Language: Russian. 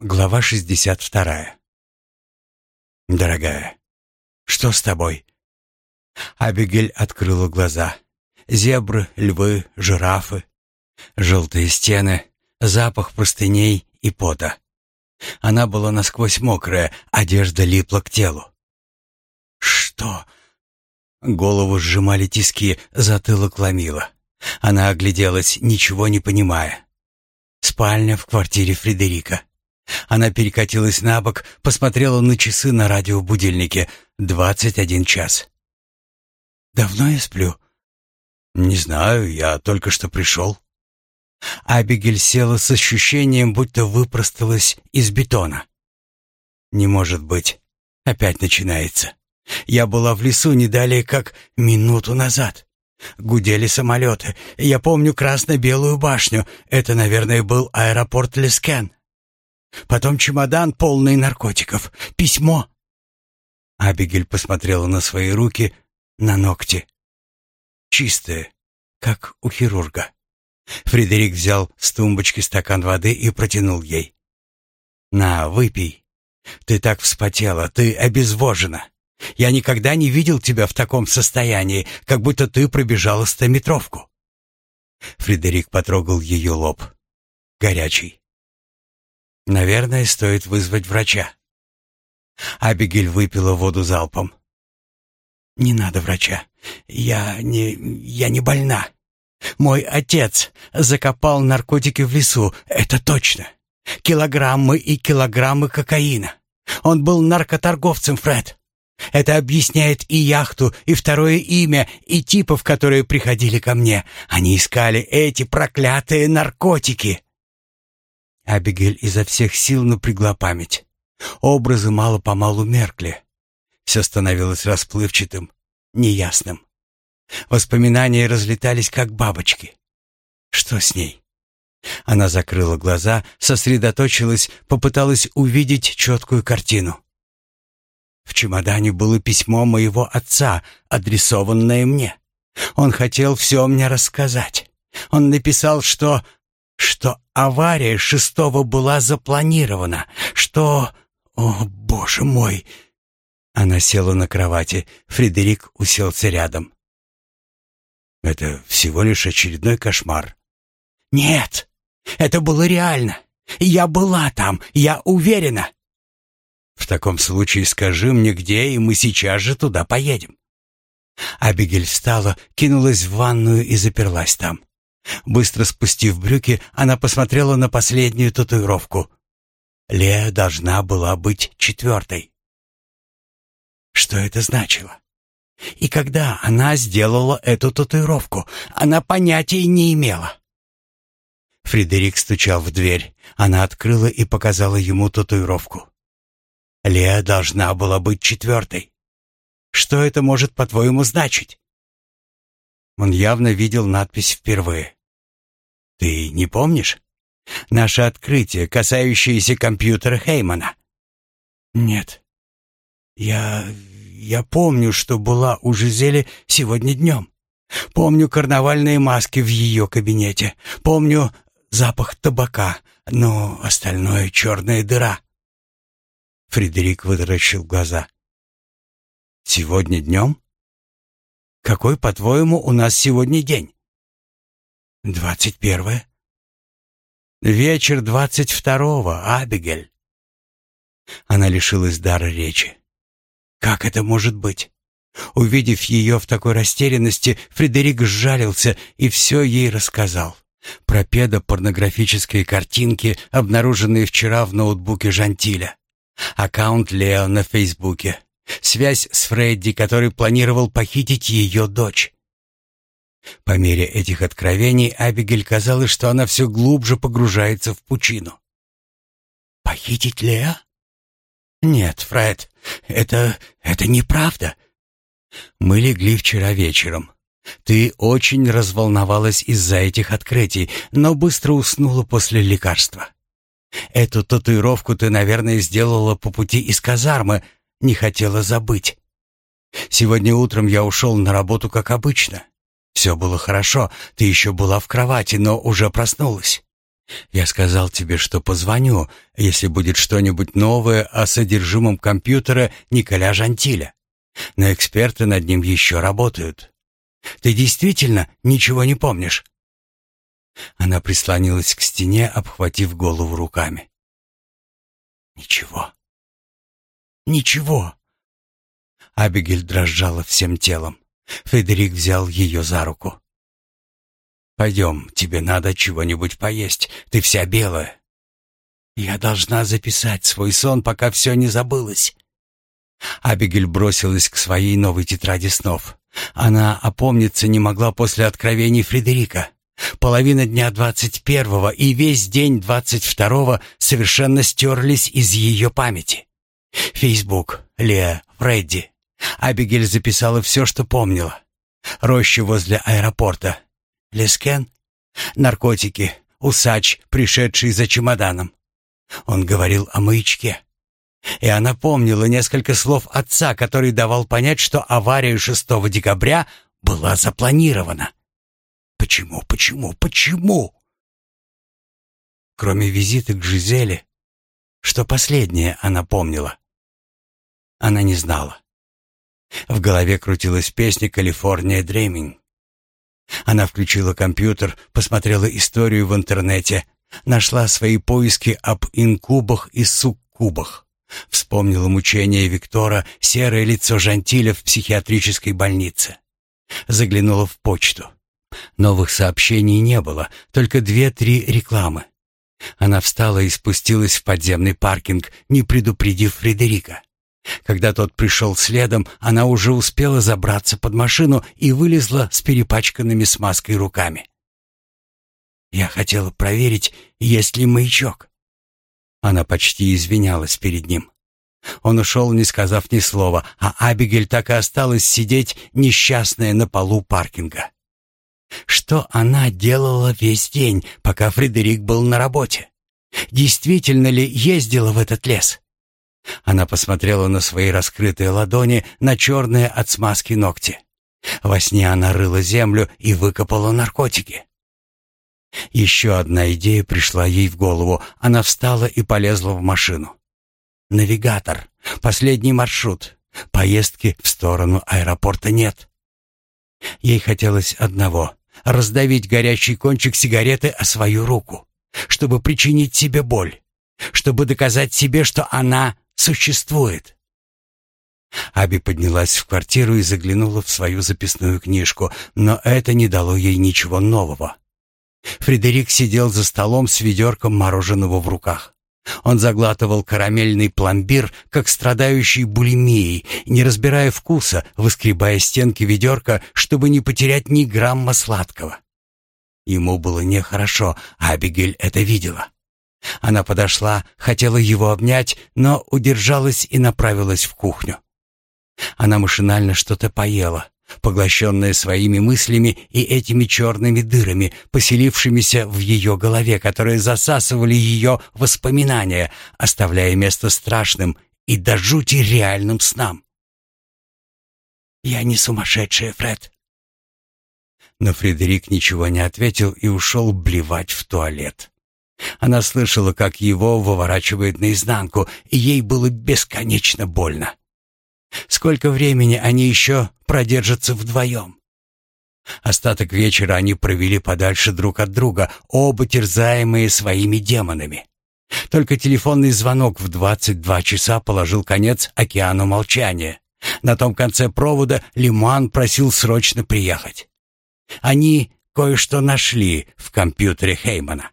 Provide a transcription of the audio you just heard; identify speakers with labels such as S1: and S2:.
S1: Глава 62. Дорогая, что с тобой? Абигель открыла глаза. Зебры, львы, жирафы, желтые стены, запах простыней и пота. Она была насквозь мокрая, одежда липла к телу. Что? Голову сжимали тиски, затылок ломило. Она огляделась, ничего не понимая. Спальня в квартире Фредерика. Она перекатилась на бок, посмотрела на часы на радиобудильнике. Двадцать один час. «Давно я сплю?» «Не знаю, я только что пришел». Абигель села с ощущением, будто выпросталась из бетона. «Не может быть. Опять начинается. Я была в лесу не далее, как минуту назад. Гудели самолеты. Я помню красно-белую башню. Это, наверное, был аэропорт Лескен. Потом чемодан, полный наркотиков. Письмо. Абигель посмотрела на свои руки, на ногти. Чистые, как у хирурга. Фредерик взял с тумбочки стакан воды и протянул ей. «На, выпей. Ты так вспотела, ты обезвожена. Я никогда не видел тебя в таком состоянии, как будто ты пробежала стометровку». Фредерик потрогал ее лоб. Горячий. Наверное, стоит вызвать врача. Абигель выпила воду залпом. Не надо врача. Я не я не больна. Мой отец закопал наркотики в лесу, это точно. Килограммы и килограммы кокаина. Он был наркоторговцем, Фред. Это объясняет и яхту, и второе имя, и типов, которые приходили ко мне. Они искали эти проклятые наркотики. Абигель изо всех сил напрягла память. Образы мало-помалу меркли. Все становилось расплывчатым, неясным. Воспоминания разлетались, как бабочки. Что с ней? Она закрыла глаза, сосредоточилась, попыталась увидеть четкую картину. В чемодане было письмо моего отца, адресованное мне. Он хотел все мне рассказать. Он написал, что что авария шестого была запланирована, что... О, боже мой!» Она села на кровати, Фредерик уселся рядом. «Это всего лишь очередной кошмар». «Нет, это было реально. Я была там, я уверена». «В таком случае скажи мне, где, и мы сейчас же туда поедем». Абигель встала, кинулась в ванную и заперлась там. Быстро спустив брюки, она посмотрела на последнюю татуировку. Лея должна была быть четвертой. Что это значило? И когда она сделала эту татуировку, она понятия не имела. Фредерик стучал в дверь. Она открыла и показала ему татуировку. Лея должна была быть четвертой. Что это может, по-твоему, значить? Он явно видел надпись впервые. Ты не помнишь? Наше открытие, касающееся компьютера Хеймана. Нет. Я... я помню, что была у Жизели сегодня днем. Помню карнавальные маски в ее кабинете. Помню запах табака, но остальное черная дыра. Фредерик вытаращил глаза. «Сегодня днем? Какой, по-твоему, у нас сегодня день?» «Двадцать первое?» «Вечер двадцать второго, Абигель». Она лишилась дара речи. «Как это может быть?» Увидев ее в такой растерянности, Фредерик сжалился и все ей рассказал. Про педопорнографические картинки, обнаруженные вчера в ноутбуке Жантиля. Аккаунт Лео на Фейсбуке. Связь с Фредди, который планировал похитить ее дочь. По мере этих откровений Абигель казалось, что она все глубже погружается в пучину. «Похитить Леа?» «Нет, Фред, это... это неправда. Мы легли вчера вечером. Ты очень разволновалась из-за этих открытий, но быстро уснула после лекарства. Эту татуировку ты, наверное, сделала по пути из казармы, не хотела забыть. Сегодня утром я ушел на работу, как обычно. Все было хорошо, ты еще была в кровати, но уже проснулась. Я сказал тебе, что позвоню, если будет что-нибудь новое о содержимом компьютера Николя Жантиля. Но эксперты над ним еще работают. Ты действительно ничего не помнишь?» Она прислонилась к стене, обхватив голову руками. «Ничего. Ничего!» Абигель дрожала всем телом. Федерик взял ее за руку. «Пойдем, тебе надо чего-нибудь поесть. Ты вся белая». «Я должна записать свой сон, пока все не забылось». Абигель бросилась к своей новой тетради снов. Она опомниться не могла после откровений Фредерика. Половина дня двадцать первого и весь день двадцать второго совершенно стерлись из ее памяти. Фейсбук, Леа, Фредди. Абигель записала все, что помнила. Роща возле аэропорта. Лескен? Наркотики. Усач, пришедший за чемоданом. Он говорил о маячке. И она помнила несколько слов отца, который давал понять, что авария 6 декабря была запланирована. Почему, почему, почему? Кроме визита к Жизели, что последнее она помнила? Она не знала. В голове крутилась песня «Калифорния Дреминг». Она включила компьютер, посмотрела историю в интернете, нашла свои поиски об инкубах и суккубах. Вспомнила мучения Виктора, серое лицо Жантиля в психиатрической больнице. Заглянула в почту. Новых сообщений не было, только две-три рекламы. Она встала и спустилась в подземный паркинг, не предупредив Фредерика. Когда тот пришел следом, она уже успела забраться под машину и вылезла с перепачканными смазкой руками. «Я хотела проверить, есть ли маячок». Она почти извинялась перед ним. Он ушел, не сказав ни слова, а Абигель так и осталась сидеть, несчастная на полу паркинга. Что она делала весь день, пока Фредерик был на работе? Действительно ли ездила в этот лес? Она посмотрела на свои раскрытые ладони, на черные от смазки ногти. Во сне она рыла землю и выкопала наркотики. Еще одна идея пришла ей в голову. Она встала и полезла в машину. Навигатор. Последний маршрут. Поездки в сторону аэропорта нет. Ей хотелось одного — раздавить горячий кончик сигареты о свою руку, чтобы причинить себе боль, чтобы доказать себе, что она существует. Аби поднялась в квартиру и заглянула в свою записную книжку, но это не дало ей ничего нового. Фредерик сидел за столом с ведерком мороженого в руках. Он заглатывал карамельный пломбир, как страдающий булимией, не разбирая вкуса, выскребая стенки ведерка, чтобы не потерять ни грамма сладкого. Ему было нехорошо, а Абигель это видела. Она подошла, хотела его обнять, но удержалась и направилась в кухню. Она машинально что-то поела, поглощенная своими мыслями и этими черными дырами, поселившимися в ее голове, которые засасывали ее воспоминания, оставляя место страшным и до жути реальным снам. «Я не сумасшедшая, Фред». Но Фредерик ничего не ответил и ушел блевать в туалет. Она слышала, как его выворачивает наизнанку, и ей было бесконечно больно. Сколько времени они еще продержатся вдвоем? Остаток вечера они провели подальше друг от друга, оба терзаемые своими демонами. Только телефонный звонок в 22 часа положил конец океану молчания. На том конце провода Лиман просил срочно приехать. Они кое-что нашли в компьютере Хеймана.